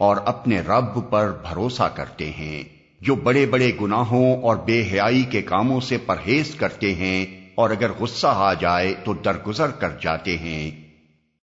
اور اپنے رب پر بھروسہ کرتے ہیں، جو بڑے بڑے گناہوں اور بے حیائی کے کاموں سے پرہیز کرتے ہیں، اور اگر غصہ آ جائے تو درگزر کر جاتے ہیں۔